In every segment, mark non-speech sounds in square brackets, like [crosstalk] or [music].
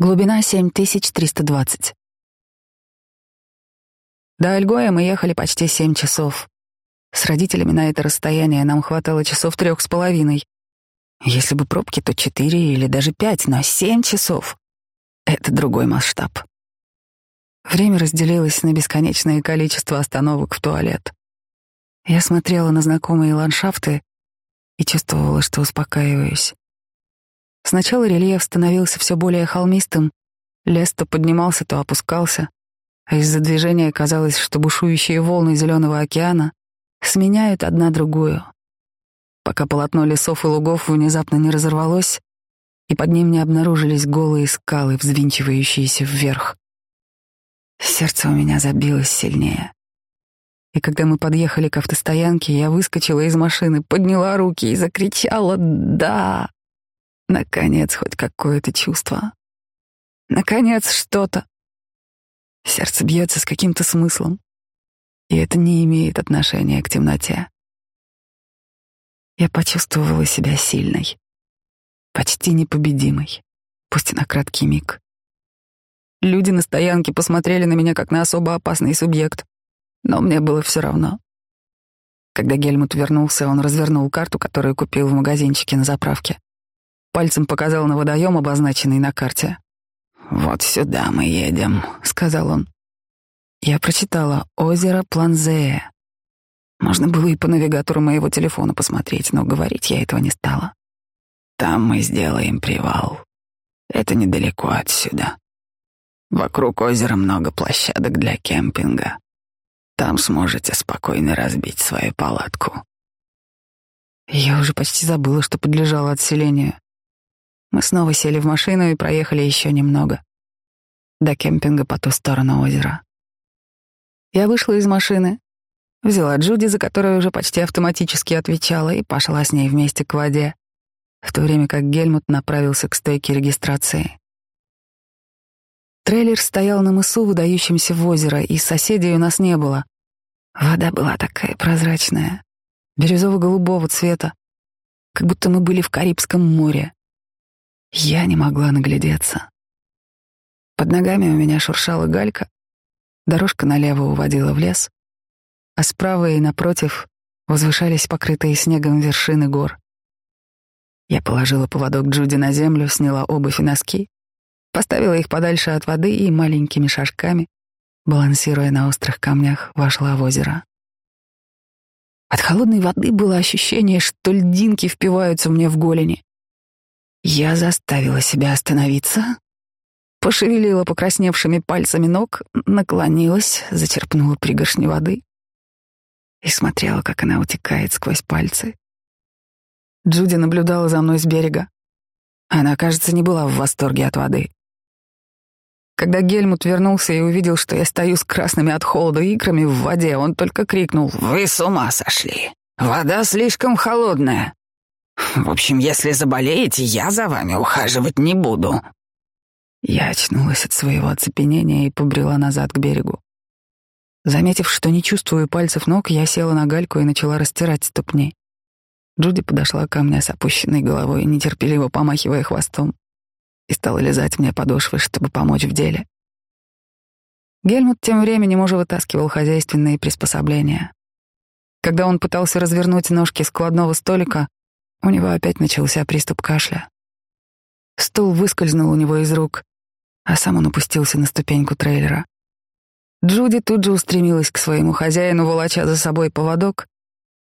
Глубина 7320. До Альгоя мы ехали почти семь часов. С родителями на это расстояние нам хватало часов трех с половиной. Если бы пробки, то четыре или даже пять, но семь часов — это другой масштаб. Время разделилось на бесконечное количество остановок в туалет. Я смотрела на знакомые ландшафты и чувствовала, что успокаиваюсь. Сначала рельеф становился все более холмистым, лес то поднимался, то опускался, а из-за движения казалось, что бушующие волны зеленого океана сменяют одна другую, пока полотно лесов и лугов внезапно не разорвалось, и под ним не обнаружились голые скалы, взвинчивающиеся вверх. Сердце у меня забилось сильнее. И когда мы подъехали к автостоянке, я выскочила из машины, подняла руки и закричала «Да!». Наконец, хоть какое-то чувство. Наконец, что-то. Сердце бьется с каким-то смыслом, и это не имеет отношения к темноте. Я почувствовала себя сильной, почти непобедимой, пусть и на краткий миг. Люди на стоянке посмотрели на меня как на особо опасный субъект, но мне было все равно. Когда Гельмут вернулся, он развернул карту, которую купил в магазинчике на заправке. Пальцем показал на водоем, обозначенный на карте. «Вот сюда мы едем», — сказал он. Я прочитала «Озеро Планзея». Можно было и по навигатору моего телефона посмотреть, но говорить я этого не стала. «Там мы сделаем привал. Это недалеко отсюда. Вокруг озера много площадок для кемпинга. Там сможете спокойно разбить свою палатку». Я уже почти забыла, что подлежала отселению. Мы снова сели в машину и проехали еще немного. До кемпинга по ту сторону озера. Я вышла из машины, взяла Джуди, за которой уже почти автоматически отвечала, и пошла с ней вместе к воде, в то время как Гельмут направился к стойке регистрации. Трейлер стоял на мысу, выдающемся в озеро, и соседей у нас не было. Вода была такая прозрачная, бирюзово-голубого цвета, как будто мы были в Карибском море. Я не могла наглядеться. Под ногами у меня шуршала галька, дорожка налево уводила в лес, а справа и напротив возвышались покрытые снегом вершины гор. Я положила поводок Джуди на землю, сняла обувь и носки, поставила их подальше от воды и маленькими шажками, балансируя на острых камнях, вошла в озеро. От холодной воды было ощущение, что льдинки впиваются мне в голени. Я заставила себя остановиться, пошевелила покрасневшими пальцами ног, наклонилась, зачерпнула пригоршни воды и смотрела, как она утекает сквозь пальцы. Джуди наблюдала за мной с берега. Она, кажется, не была в восторге от воды. Когда Гельмут вернулся и увидел, что я стою с красными от холода икрами в воде, он только крикнул «Вы с ума сошли! Вода слишком холодная!» В общем, если заболеете, я за вами ухаживать не буду. Я очнулась от своего оцепенения и побрела назад к берегу. Заметив, что не чувствую пальцев ног, я села на гальку и начала растирать ступни. Джуди подошла ко мне с опущенной головой, нетерпеливо помахивая хвостом, и стала лизать мне подошвы, чтобы помочь в деле. Гельмут тем временем уже вытаскивал хозяйственные приспособления. Когда он пытался развернуть ножки складного столика, у него опять начался приступ кашля. Стул выскользнул у него из рук, а сам он опустился на ступеньку трейлера. Джуди тут же устремилась к своему хозяину, волоча за собой поводок,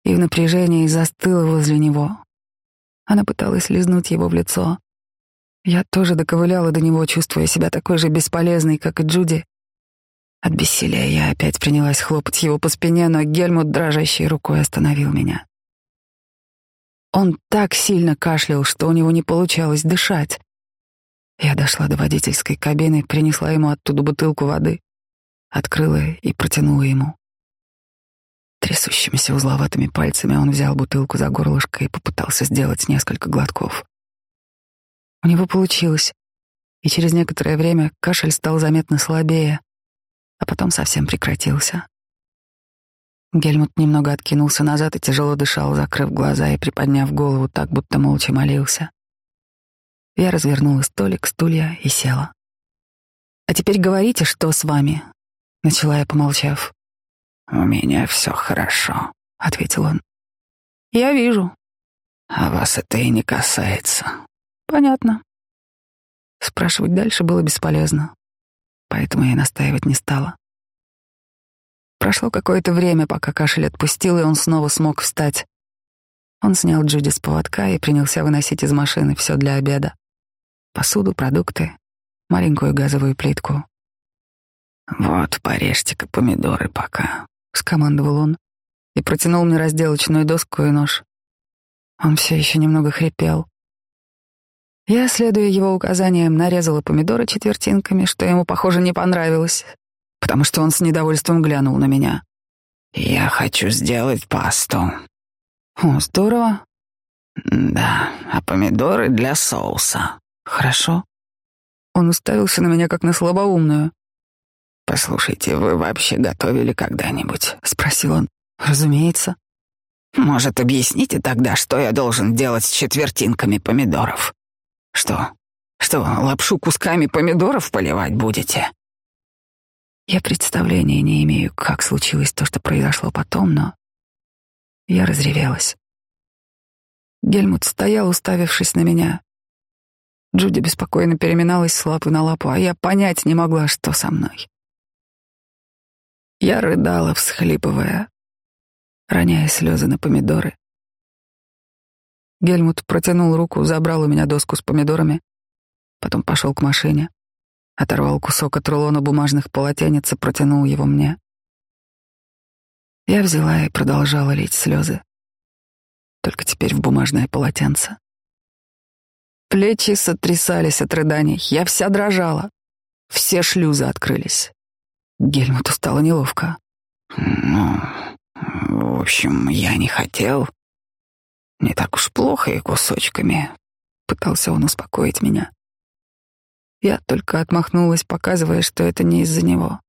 и в напряжении застыла возле него. Она пыталась лизнуть его в лицо. Я тоже доковыляла до него, чувствуя себя такой же бесполезной, как и Джуди. От бессилия я опять принялась хлопать его по спине, но Гельмут дрожащей рукой остановил меня. Он так сильно кашлял, что у него не получалось дышать. Я дошла до водительской кабины, принесла ему оттуда бутылку воды, открыла и протянула ему. Трясущимися узловатыми пальцами он взял бутылку за горлышко и попытался сделать несколько глотков. У него получилось, и через некоторое время кашель стал заметно слабее, а потом совсем прекратился. Гельмут немного откинулся назад и тяжело дышал, закрыв глаза и приподняв голову так, будто молча молился. Я развернула столик, стулья и села. А теперь говорите, что с вами, начала я, помолчав. У меня все хорошо, ответил он. Я вижу. А вас это и не касается. Понятно. Спрашивать дальше было бесполезно, поэтому я настаивать не стала. Прошло какое-то время, пока кашель отпустил, и он снова смог встать. Он снял Джуди с поводка и принялся выносить из машины все для обеда. Посуду, продукты, маленькую газовую плитку. «Вот, порежьте-ка помидоры пока», — скомандовал он и протянул мне разделочную доску и нож. Он все еще немного хрипел. Я, следуя его указаниям, нарезала помидоры четвертинками, что ему, похоже, не понравилось, потому что он с недовольством глянул на меня. «Я хочу сделать пасту». «О, здорово». «Да, а помидоры для соуса». «Хорошо». Он уставился на меня, как на слабоумную. «Послушайте, вы вообще готовили когда-нибудь?» — спросил он. «Разумеется». «Может, объясните тогда, что я должен делать с четвертинками помидоров?» «Что? Что, лапшу кусками помидоров поливать будете?» Я представления не имею, как случилось то, что произошло потом, но я разревелась. Гельмут стоял, уставившись на меня. Джуди беспокойно переминалась с лапы на лапу, а я понять не могла, что со мной. Я рыдала, всхлипывая, роняя слезы на помидоры. Гельмут протянул руку, забрал у меня доску с помидорами, потом пошел к машине, оторвал кусок от рулона бумажных полотенец и протянул его мне. Я взяла и продолжала лить слезы, только теперь в бумажное полотенце. Плечи сотрясались от рыданий, я вся дрожала. Все шлюзы открылись. Гельмуту стало неловко. «Ну, в общем, я не хотел. Не так уж плохо и кусочками», — пытался он успокоить меня. Я только отмахнулась, показывая, что это не из-за него.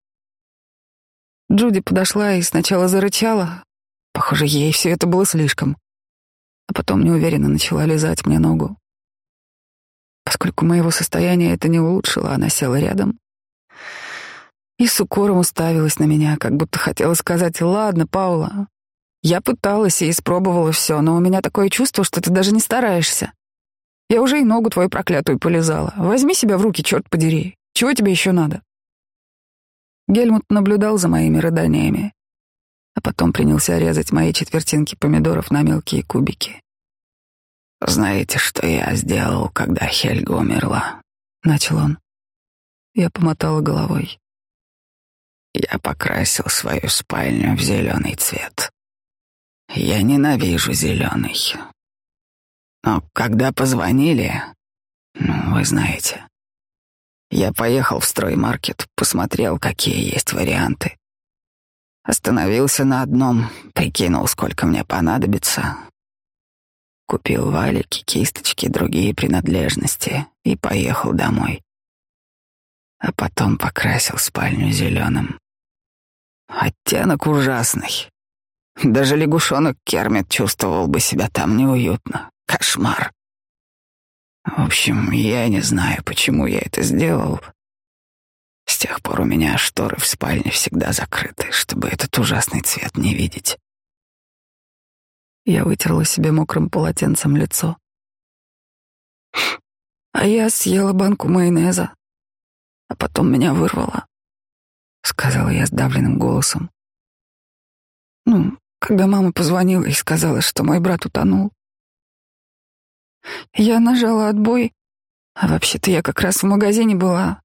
Джуди подошла и сначала зарычала. Похоже, ей все это было слишком. А потом неуверенно начала лизать мне ногу. Поскольку моего состояния это не улучшило, она села рядом и с укором уставилась на меня, как будто хотела сказать «Ладно, Паула, я пыталась и испробовала все, но у меня такое чувство, что ты даже не стараешься. Я уже и ногу твою проклятую полезала. Возьми себя в руки, черт подери. Чего тебе еще надо?» Гельмут наблюдал за моими рыданиями, а потом принялся резать мои четвертинки помидоров на мелкие кубики. «Знаете, что я сделал, когда Хельга умерла?» — начал он. Я помотала головой. Я покрасил свою спальню в зеленый цвет. Я ненавижу зеленый. Но когда позвонили, ну, вы знаете, я поехал в строймаркет, посмотрел, какие есть варианты. Остановился на одном, прикинул, сколько мне понадобится. Купил валики, кисточки, другие принадлежности и поехал домой. А потом покрасил спальню зеленым. Оттенок ужасный. Даже лягушонок Кермит чувствовал бы себя там неуютно. Кошмар. В общем, я не знаю, почему я это сделал. С тех пор у меня шторы в спальне всегда закрыты, чтобы этот ужасный цвет не видеть. Я вытерла себе мокрым полотенцем лицо. А я съела банку майонеза, а потом меня вырвало. — сказала я сдавленным голосом. «Ну, когда мама позвонила и сказала, что мой брат утонул. Я нажала отбой, а вообще-то я как раз в магазине была.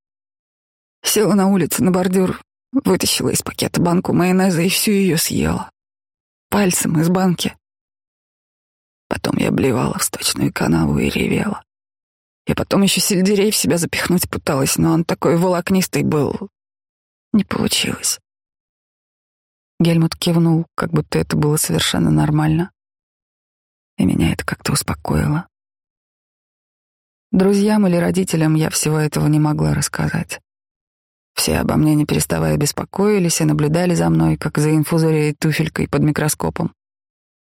Села на улице на бордюр, вытащила из пакета банку майонеза и всю ее съела. Пальцем из банки. Потом я блевала в сточную канаву и ревела. Я потом еще сельдерей в себя запихнуть пыталась, но он такой волокнистый был, не получилось. Гельмут кивнул, как будто это было совершенно нормально. И меня это как-то успокоило. Друзьям или родителям я всего этого не могла рассказать. Все обо мне не переставая беспокоились и наблюдали за мной, как за инфузорией туфелькой под микроскопом,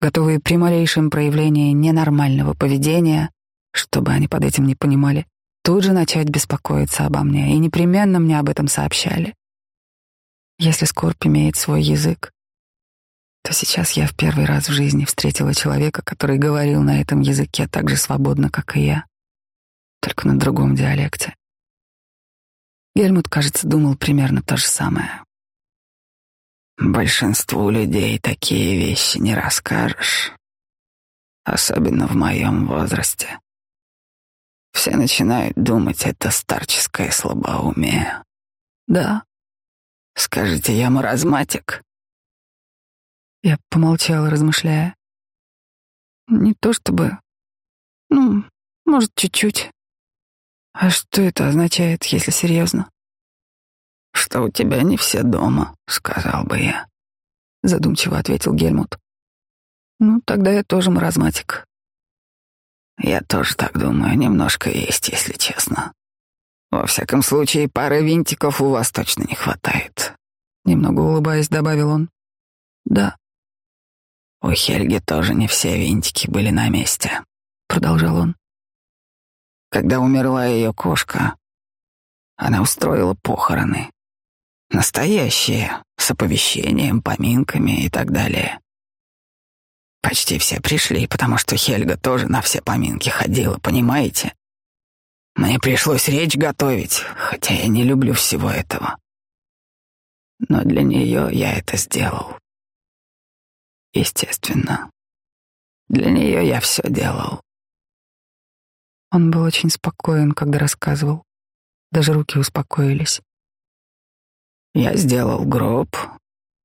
готовые при малейшем проявлении ненормального поведения, чтобы они под этим не понимали, тут же начать беспокоиться обо мне, и непременно мне об этом сообщали. Если скорбь имеет свой язык, то сейчас я в первый раз в жизни встретила человека, который говорил на этом языке так же свободно, как и я, только на другом диалекте. Гельмут, кажется, думал примерно то же самое. Большинству людей такие вещи не расскажешь, особенно в моем возрасте. Все начинают думать, это старческое слабоумие. Да. Скажите, я маразматик? Я помолчала, размышляя. Не то чтобы... Ну, может, чуть-чуть. А что это означает, если серьезно? Что у тебя не все дома, сказал бы я. Задумчиво ответил Гельмут. Ну, тогда я тоже маразматик. Я тоже так думаю, немножко есть, если честно. Во всяком случае, пары винтиков у вас точно не хватает. Немного улыбаясь, добавил он. Да. У Хельги тоже не все винтики были на месте, продолжал он. Когда умерла ее кошка, она устроила похороны. Настоящие, с оповещением, поминками и так далее. Почти все пришли, потому что Хельга тоже на все поминки ходила, понимаете? Мне пришлось речь готовить, хотя я не люблю всего этого. Но для нее я это сделал. Естественно. Для нее я все делал. Он был очень спокоен, когда рассказывал. Даже руки успокоились. Я сделал гроб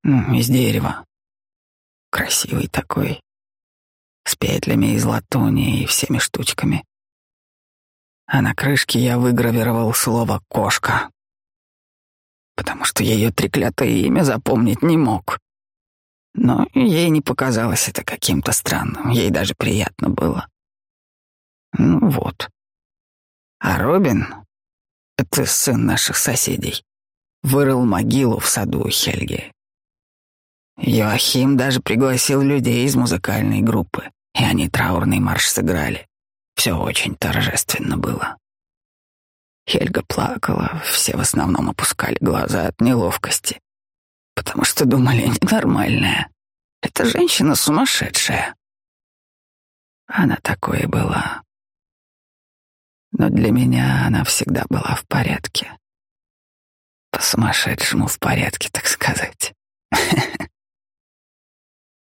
ну, из дерева. Красивый такой. С петлями из латуни и всеми штучками. А на крышке я выгравировал слово «кошка», потому что ее треклятое имя запомнить не мог. Но ей не показалось это каким-то странным, ей даже приятно было. Ну вот. А Робин, это сын наших соседей, вырыл могилу в саду Хельги. Йоахим даже пригласил людей из музыкальной группы, и они траурный марш сыграли. Все очень торжественно было. Хельга плакала, все в основном опускали глаза от неловкости, потому что думали ненормальная. Эта женщина сумасшедшая. Она такой была. Но для меня она всегда была в порядке. По-сумасшедшему в порядке, так сказать. [laughs]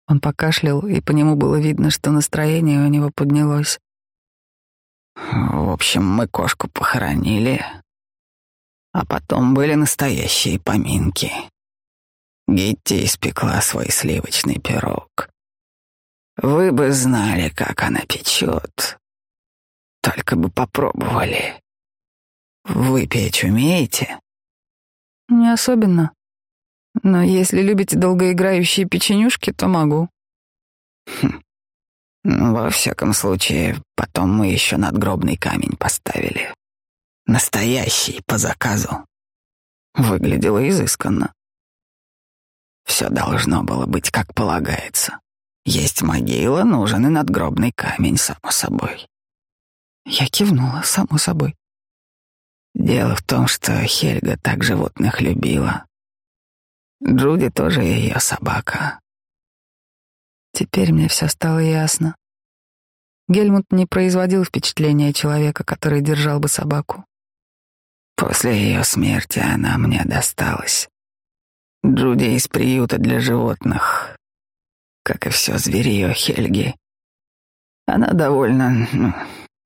Он покашлял, и по нему было видно, что настроение у него поднялось. В общем, мы кошку похоронили, а потом были настоящие поминки. Гитти испекла свой сливочный пирог. Вы бы знали, как она печет. Только бы попробовали. Вы печь умеете? Не особенно. Но если любите долгоиграющие печенюшки, то могу. Хм. Ну, во всяком случае, потом мы еще надгробный камень поставили. Настоящий, по заказу. Выглядело изысканно. Все должно было быть как полагается. Есть могила, нужен и надгробный камень, само собой. Я кивнула, само собой. Дело в том, что Хельга так животных любила. Джуди тоже ее собака. Теперь мне все стало ясно. Гельмут не производил впечатления человека, который держал бы собаку. После ее смерти она мне досталась. Джуди из приюта для животных, как и все зверье Хельги. Она довольно, ну,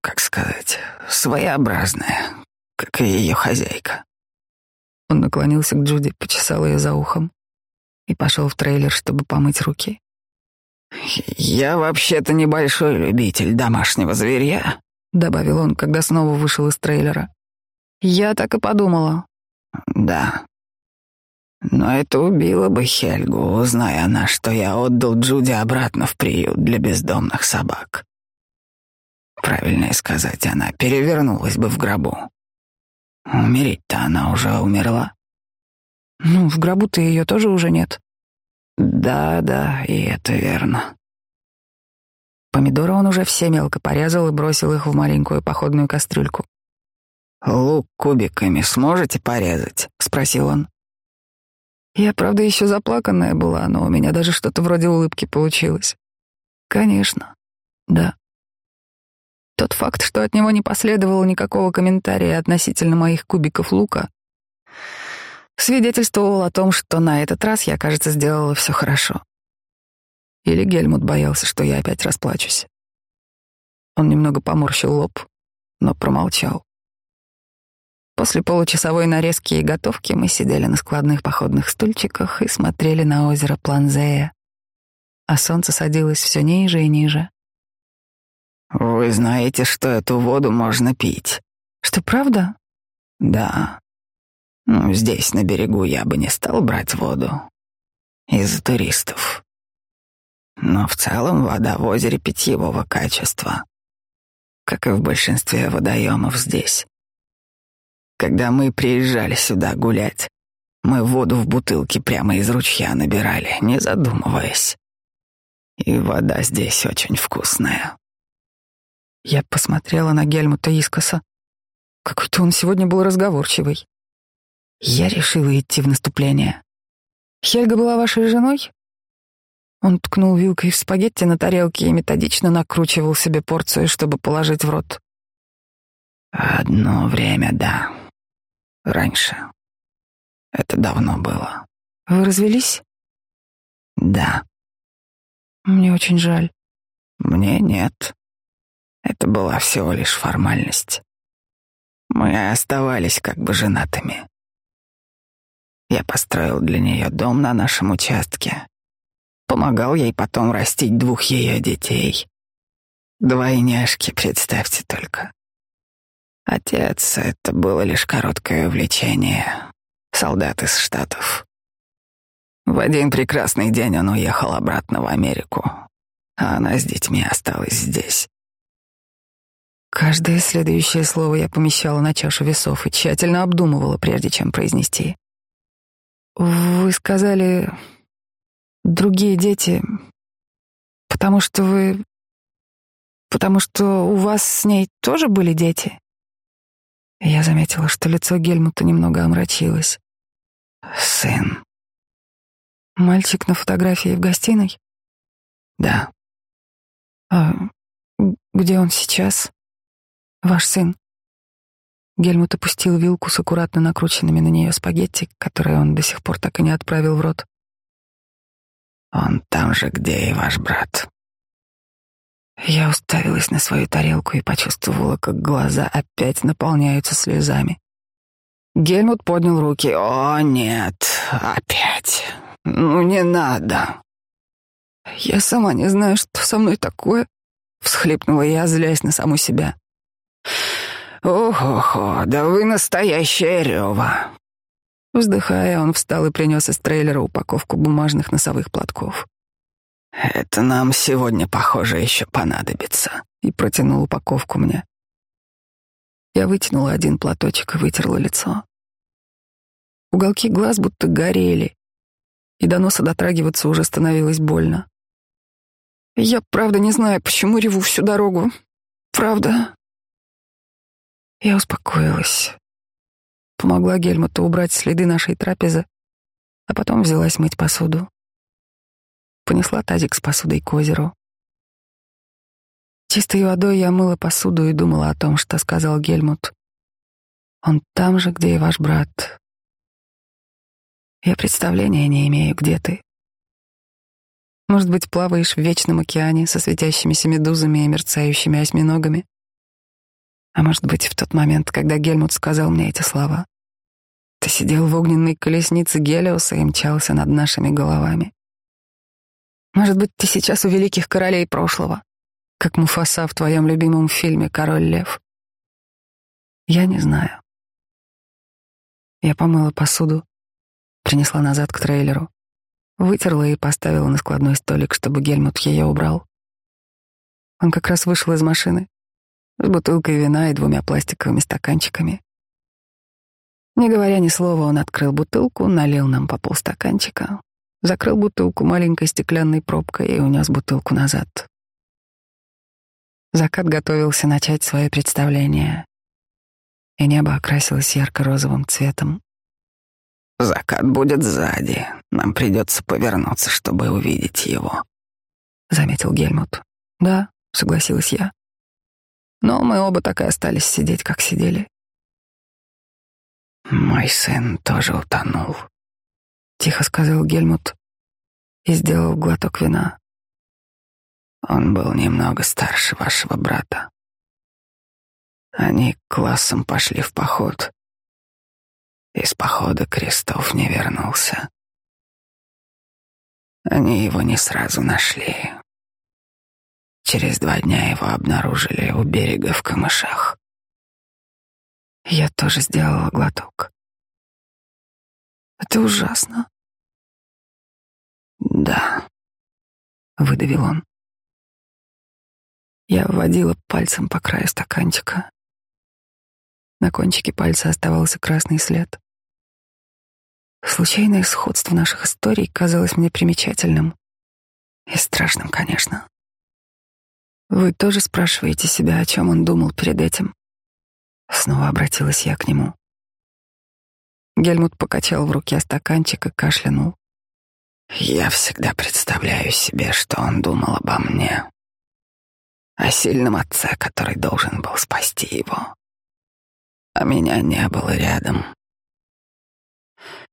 как сказать, своеобразная, как и ее хозяйка. Он наклонился к Джуди, почесал ее за ухом и пошел в трейлер, чтобы помыть руки. «Я вообще-то небольшой любитель домашнего зверя», — добавил он, когда снова вышел из трейлера. «Я так и подумала». «Да. Но это убило бы Хельгу, узная она, что я отдал Джуди обратно в приют для бездомных собак. Правильнее сказать, она перевернулась бы в гробу. Умереть-то она уже умерла. Ну, в гробу-то ее тоже уже нет. Да, да, и это верно. Помидоры он уже все мелко порезал и бросил их в маленькую походную кастрюльку. «Лук кубиками сможете порезать?» — спросил он. Я, правда, еще заплаканная была, но у меня даже что-то вроде улыбки получилось. Конечно, да. Тот факт, что от него не последовало никакого комментария относительно моих кубиков лука, свидетельствовал о том, что на этот раз я, кажется, сделала все хорошо. Или Гельмут боялся, что я опять расплачусь. Он немного поморщил лоб, но промолчал. После получасовой нарезки и готовки мы сидели на складных походных стульчиках и смотрели на озеро Планзея, а солнце садилось все ниже и ниже. «Вы знаете, что эту воду можно пить?» «Что, правда?» «Да. Ну, здесь, на берегу, я бы не стал брать воду. Из-за туристов. Но в целом вода в озере питьевого качества, как и в большинстве водоемов здесь. Когда мы приезжали сюда гулять, мы воду в бутылке прямо из ручья набирали, не задумываясь. И вода здесь очень вкусная. Я посмотрела на Гельмута Искоса. Какой-то он сегодня был разговорчивый. Я решила идти в наступление. Хельга была вашей женой? Он ткнул вилкой в спагетти на тарелке и методично накручивал себе порцию, чтобы положить в рот. Одно время, да. Раньше. Это давно было. Вы развелись? Да. Мне очень жаль. Мне нет. Это была всего лишь формальность. Мы оставались как бы женатыми. Я построил для нее дом на нашем участке. Помогал ей потом растить двух ее детей. Двойняшки, представьте только. Отец — это было лишь короткое увлечение. Солдат из Штатов. В один прекрасный день он уехал обратно в Америку, а она с детьми осталась здесь. Каждое следующее слово я помещала на чашу весов и тщательно обдумывала, прежде чем произнести. «Вы сказали, другие дети, потому что вы... потому что у вас с ней тоже были дети?» Я заметила, что лицо Гельмута немного омрачилось. «Сын». «Мальчик на фотографии в гостиной?» «Да». «А где он сейчас?» «Ваш сын?» Гельмут опустил вилку с аккуратно накрученными на нее спагетти, которые он до сих пор так и не отправил в рот. «Он там же, где и ваш брат», я уставилась на свою тарелку и почувствовала, как глаза опять наполняются слезами. Гельмут поднял руки. «О, нет, опять. Ну, не надо». «Я сама не знаю, что со мной такое», — всхлипнула я, злясь на саму себя. «Ох-охо, да вы настоящая рева!» Вздыхая, он встал и принес из трейлера упаковку бумажных носовых платков. Это нам сегодня, похоже, еще понадобится. И протянул упаковку мне. Я вытянула один платочек и вытерла лицо. Уголки глаз будто горели, и до носа дотрагиваться уже становилось больно. Я правда не знаю, почему реву всю дорогу. Правда. Я успокоилась. Помогла Гельмуту убрать следы нашей трапезы, а потом взялась мыть посуду понесла тазик с посудой к озеру. Чистой водой я мыла посуду и думала о том, что сказал Гельмут. Он там же, где и ваш брат. Я представления не имею, где ты. Может быть, плаваешь в вечном океане со светящимися медузами и мерцающими осьминогами? А может быть, в тот момент, когда Гельмут сказал мне эти слова, ты сидел в огненной колеснице Гелиоса и мчался над нашими головами. Может быть, ты сейчас у великих королей прошлого, как Муфаса в твоем любимом фильме «Король лев». Я не знаю. Я помыла посуду, принесла назад к трейлеру, вытерла и поставила на складной столик, чтобы Гельмут ее убрал. Он как раз вышел из машины с бутылкой вина и двумя пластиковыми стаканчиками. Не говоря ни слова, он открыл бутылку, налил нам по полстаканчика, закрыл бутылку маленькой стеклянной пробкой и унес бутылку назад. Закат готовился начать свое представление. и небо окрасилось ярко-розовым цветом. «Закат будет сзади. Нам придется повернуться, чтобы увидеть его», — заметил Гельмут. «Да», — согласилась я. Но мы оба так и остались сидеть, как сидели. «Мой сын тоже утонул», — тихо сказал Гельмут и сделал глоток вина. Он был немного старше вашего брата. Они классом пошли в поход. Из похода Крестов не вернулся. Они его не сразу нашли. Через два дня его обнаружили у берега в камышах. Я тоже сделала глоток. Это ужасно. Да, выдавил он. Я вводила пальцем по краю стаканчика. На кончике пальца оставался красный след. Случайное сходство наших историй казалось мне примечательным и страшным, конечно. Вы тоже спрашиваете себя, о чем он думал перед этим? Снова обратилась я к нему. Гельмут покачал в руке стаканчик и кашлянул. Я всегда представляю себе, что он думал обо мне о сильном отце, который должен был спасти его. А меня не было рядом.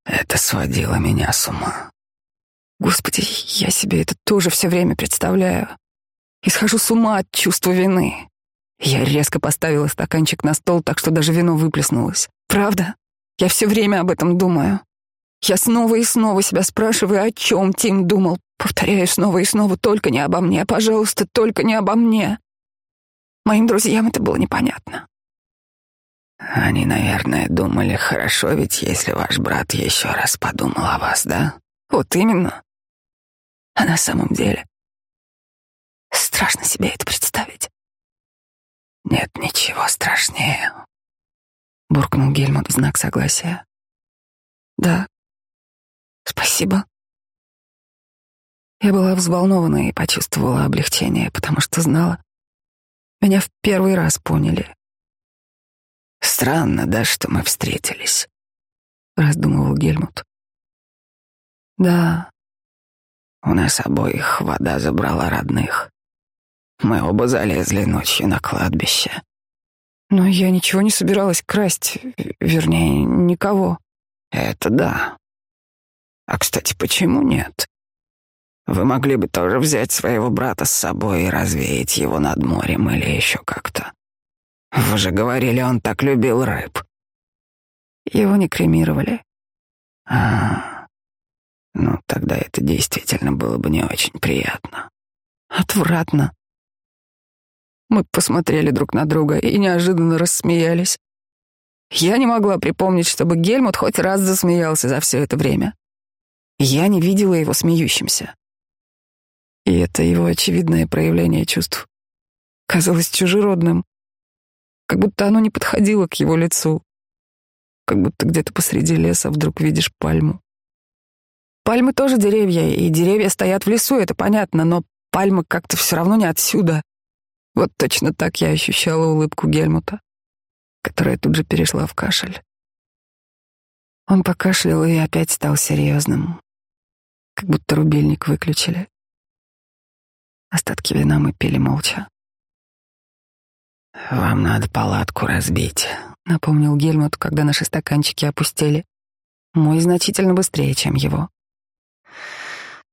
Это сводило меня с ума. Господи, я себе это тоже все время представляю. И схожу с ума от чувства вины. Я резко поставила стаканчик на стол, так что даже вино выплеснулось. Правда? Я все время об этом думаю. Я снова и снова себя спрашиваю, о чем Тим думал, Повторяю снова и снова, только не обо мне, пожалуйста, только не обо мне. Моим друзьям это было непонятно. Они, наверное, думали, хорошо, ведь если ваш брат еще раз подумал о вас, да? Вот именно. А на самом деле страшно себе это представить. Нет ничего страшнее. Буркнул Гельмут в знак согласия. Да, спасибо. Я была взволнована и почувствовала облегчение, потому что знала, меня в первый раз поняли. Странно, да, что мы встретились, раздумывал Гельмут. Да, у нас обоих вода забрала родных. Мы оба залезли ночью на кладбище. Но я ничего не собиралась красть, вернее, никого. Это да. А, кстати, почему нет? Вы могли бы тоже взять своего брата с собой и развеять его над морем или еще как-то. Вы же говорили, он так любил рыб. Его не кремировали. А, ну тогда это действительно было бы не очень приятно. Отвратно. Мы посмотрели друг на друга и неожиданно рассмеялись. Я не могла припомнить, чтобы Гельмут хоть раз засмеялся за все это время. Я не видела его смеющимся. И это его очевидное проявление чувств казалось чужеродным, как будто оно не подходило к его лицу, как будто где-то посреди леса вдруг видишь пальму. Пальмы тоже деревья, и деревья стоят в лесу, это понятно, но пальмы как-то все равно не отсюда. Вот точно так я ощущала улыбку Гельмута, которая тут же перешла в кашель. Он покашлял и опять стал серьезным, как будто рубильник выключили. Остатки вина мы пили молча. «Вам надо палатку разбить», — напомнил Гельмут, когда наши стаканчики опустили. Мой значительно быстрее, чем его.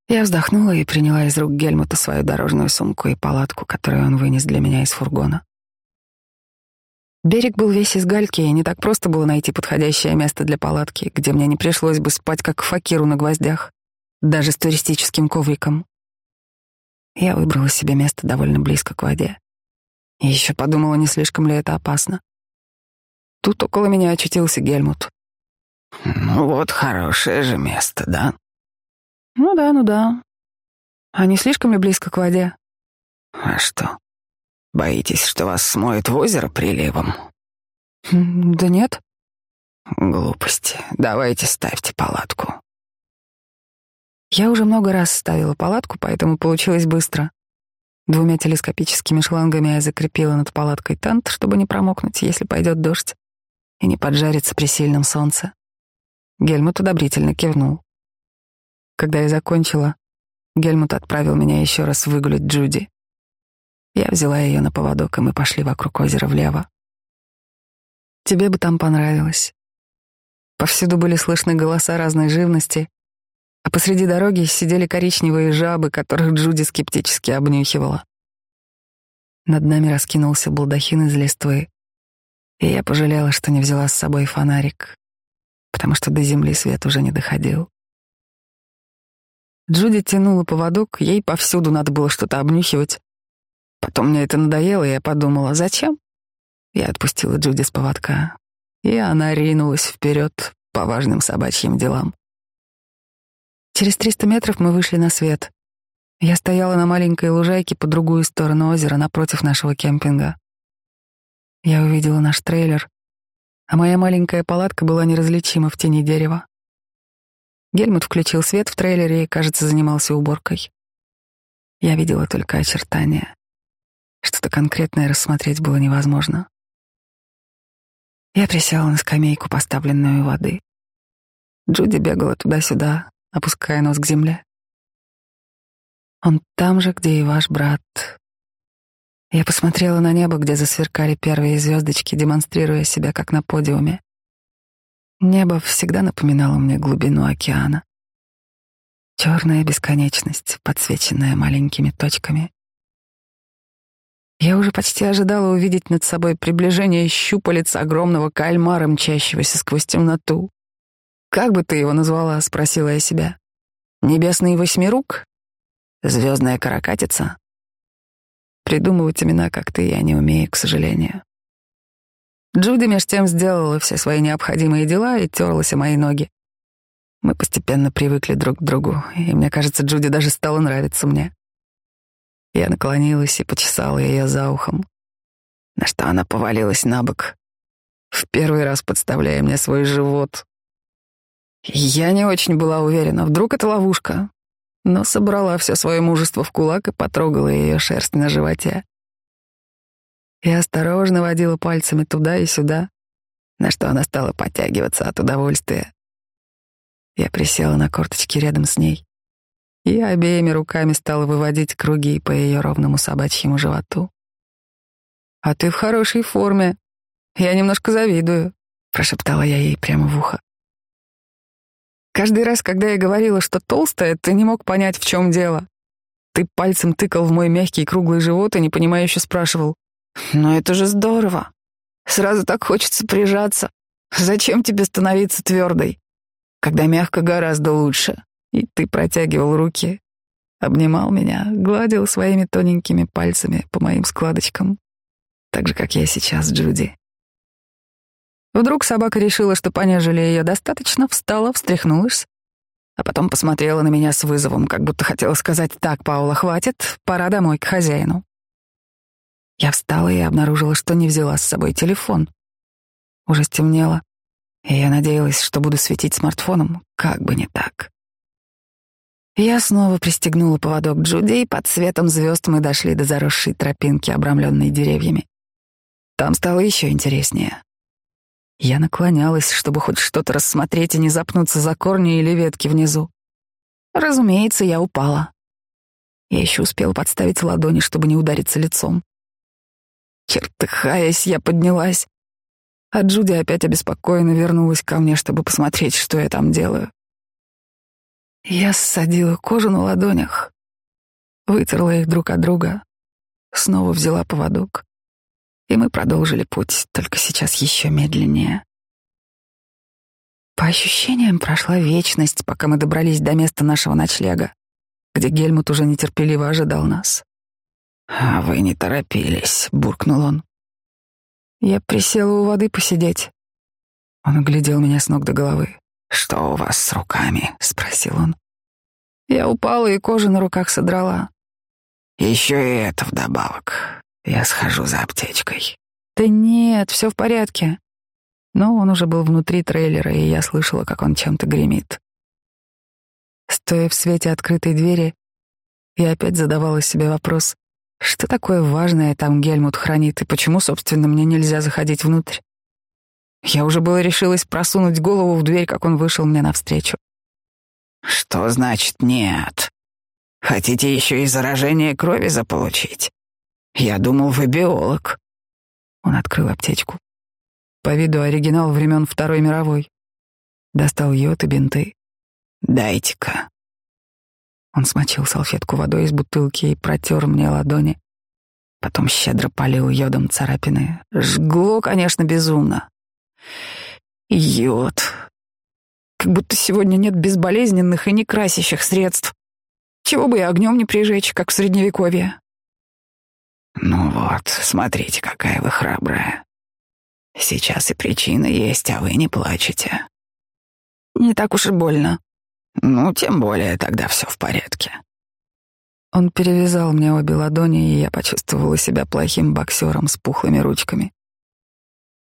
Я вздохнула и приняла из рук Гельмута свою дорожную сумку и палатку, которую он вынес для меня из фургона. Берег был весь из гальки, и не так просто было найти подходящее место для палатки, где мне не пришлось бы спать как факиру на гвоздях, даже с туристическим ковриком. Я выбрала себе место довольно близко к воде. И еще подумала, не слишком ли это опасно. Тут около меня очутился Гельмут. «Ну вот, хорошее же место, да?» «Ну да, ну да. А не слишком ли близко к воде?» «А что, боитесь, что вас смоет в озеро приливом?» «Да нет». «Глупости. Давайте ставьте палатку. Я уже много раз ставила палатку, поэтому получилось быстро. Двумя телескопическими шлангами я закрепила над палаткой тент, чтобы не промокнуть, если пойдет дождь. и не поджариться при сильном солнце. Гельмут одобрительно кивнул. Когда я закончила, Гельмут отправил меня еще раз выгулять Джуди. Я взяла ее на поводок, и мы пошли вокруг озера влево. Тебе бы там понравилось. Повсюду были слышны голоса разной живности, а посреди дороги сидели коричневые жабы, которых Джуди скептически обнюхивала. Над нами раскинулся балдахин из листвы, и я пожалела, что не взяла с собой фонарик, потому что до земли свет уже не доходил. Джуди тянула поводок, ей повсюду надо было что-то обнюхивать. Потом мне это надоело, и я подумала, зачем? Я отпустила Джуди с поводка, и она ринулась вперед по важным собачьим делам. Через триста метров мы вышли на свет. Я стояла на маленькой лужайке по другую сторону озера напротив нашего кемпинга. Я увидела наш трейлер, а моя маленькая палатка была неразличима в тени дерева. Гельмут включил свет в трейлере и, кажется, занимался уборкой. Я видела только очертания. Что-то конкретное рассмотреть было невозможно. Я присела на скамейку, поставленную воды. Джуди бегала туда-сюда, опуская нос к земле. Он там же, где и ваш брат. Я посмотрела на небо, где засверкали первые звездочки, демонстрируя себя как на подиуме. Небо всегда напоминало мне глубину океана. Черная бесконечность, подсвеченная маленькими точками. Я уже почти ожидала увидеть над собой приближение щупалец огромного кальмара, мчащегося сквозь темноту. «Как бы ты его назвала?» — спросила я себя. «Небесный восьмирук? Звездная каракатица?» Придумывать имена как-то я не умею, к сожалению. Джуди меж тем сделала все свои необходимые дела и терлась о мои ноги. Мы постепенно привыкли друг к другу, и мне кажется, Джуди даже стала нравиться мне. Я наклонилась и почесала ее за ухом, на что она повалилась на бок, в первый раз подставляя мне свой живот. Я не очень была уверена, вдруг это ловушка, но собрала все свое мужество в кулак и потрогала ее шерсть на животе. Я осторожно водила пальцами туда и сюда, на что она стала подтягиваться от удовольствия. Я присела на корточки рядом с ней и обеими руками стала выводить круги по ее ровному собачьему животу. «А ты в хорошей форме. Я немножко завидую», — прошептала я ей прямо в ухо. Каждый раз, когда я говорила, что толстая, ты не мог понять, в чем дело. Ты пальцем тыкал в мой мягкий круглый живот и непонимающе спрашивал. «Но это же здорово. Сразу так хочется прижаться. Зачем тебе становиться твердой? Когда мягко гораздо лучше». И ты протягивал руки, обнимал меня, гладил своими тоненькими пальцами по моим складочкам, так же, как я сейчас, Джуди. Вдруг собака решила, что понежили ее достаточно, встала, встряхнулась, а потом посмотрела на меня с вызовом, как будто хотела сказать «Так, Паула, хватит, пора домой к хозяину». Я встала и обнаружила, что не взяла с собой телефон. Уже стемнело, и я надеялась, что буду светить смартфоном, как бы не так. Я снова пристегнула поводок Джуди, и под светом звезд мы дошли до заросшей тропинки, обрамленной деревьями. Там стало еще интереснее. Я наклонялась, чтобы хоть что-то рассмотреть и не запнуться за корни или ветки внизу. Разумеется, я упала. Я еще успела подставить ладони, чтобы не удариться лицом. Чертыхаясь, я поднялась, а Джуди опять обеспокоенно вернулась ко мне, чтобы посмотреть, что я там делаю. Я ссадила кожу на ладонях, вытерла их друг от друга, снова взяла поводок, и мы продолжили путь, только сейчас еще медленнее. По ощущениям прошла вечность, пока мы добрались до места нашего ночлега, где Гельмут уже нетерпеливо ожидал нас. «А вы не торопились», — буркнул он. Я присела у воды посидеть. Он глядел меня с ног до головы. «Что у вас с руками?» — спросил он. Я упала и кожу на руках содрала. Еще и это вдобавок. Я схожу за аптечкой. Да нет, все в порядке. Но он уже был внутри трейлера, и я слышала, как он чем-то гремит. Стоя в свете открытой двери, я опять задавала себе вопрос, что такое важное там Гельмут хранит, и почему, собственно, мне нельзя заходить внутрь. Я уже было решилась просунуть голову в дверь, как он вышел мне навстречу. «Что значит нет? Хотите еще и заражение крови заполучить? Я думал, вы биолог». Он открыл аптечку. По виду оригинал времен Второй мировой. Достал йод и бинты. «Дайте-ка». Он смочил салфетку водой из бутылки и протер мне ладони. Потом щедро полил йодом царапины. Жгло, конечно, безумно. Йод. Как будто сегодня нет безболезненных и некрасящих средств. Чего бы и огнем не прижечь, как в средневековье. Ну вот, смотрите, какая вы храбрая. Сейчас и причина есть, а вы не плачете. Не так уж и больно. Ну, тем более тогда все в порядке. Он перевязал мне обе ладони, и я почувствовала себя плохим боксером с пухлыми ручками.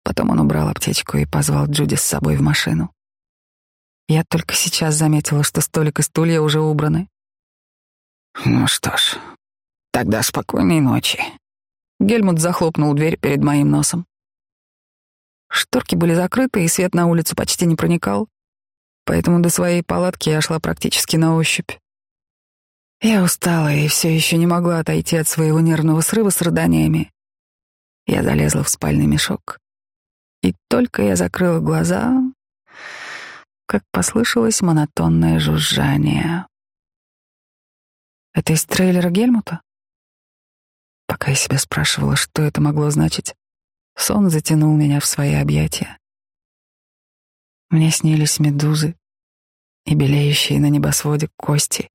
Потом он убрал аптечку и позвал Джуди с собой в машину. Я только сейчас заметила, что столик и стулья уже убраны. Ну что ж, тогда спокойной ночи. Гельмут захлопнул дверь перед моим носом. Шторки были закрыты, и свет на улицу почти не проникал, поэтому до своей палатки я шла практически на ощупь. Я устала и все еще не могла отойти от своего нервного срыва с рыданиями. Я залезла в спальный мешок, и только я закрыла глаза, как послышалось монотонное жужжание. Это из трейлера Гельмута? Пока я себя спрашивала, что это могло значить, сон затянул меня в свои объятия. Мне снились медузы и белеющие на небосводе кости.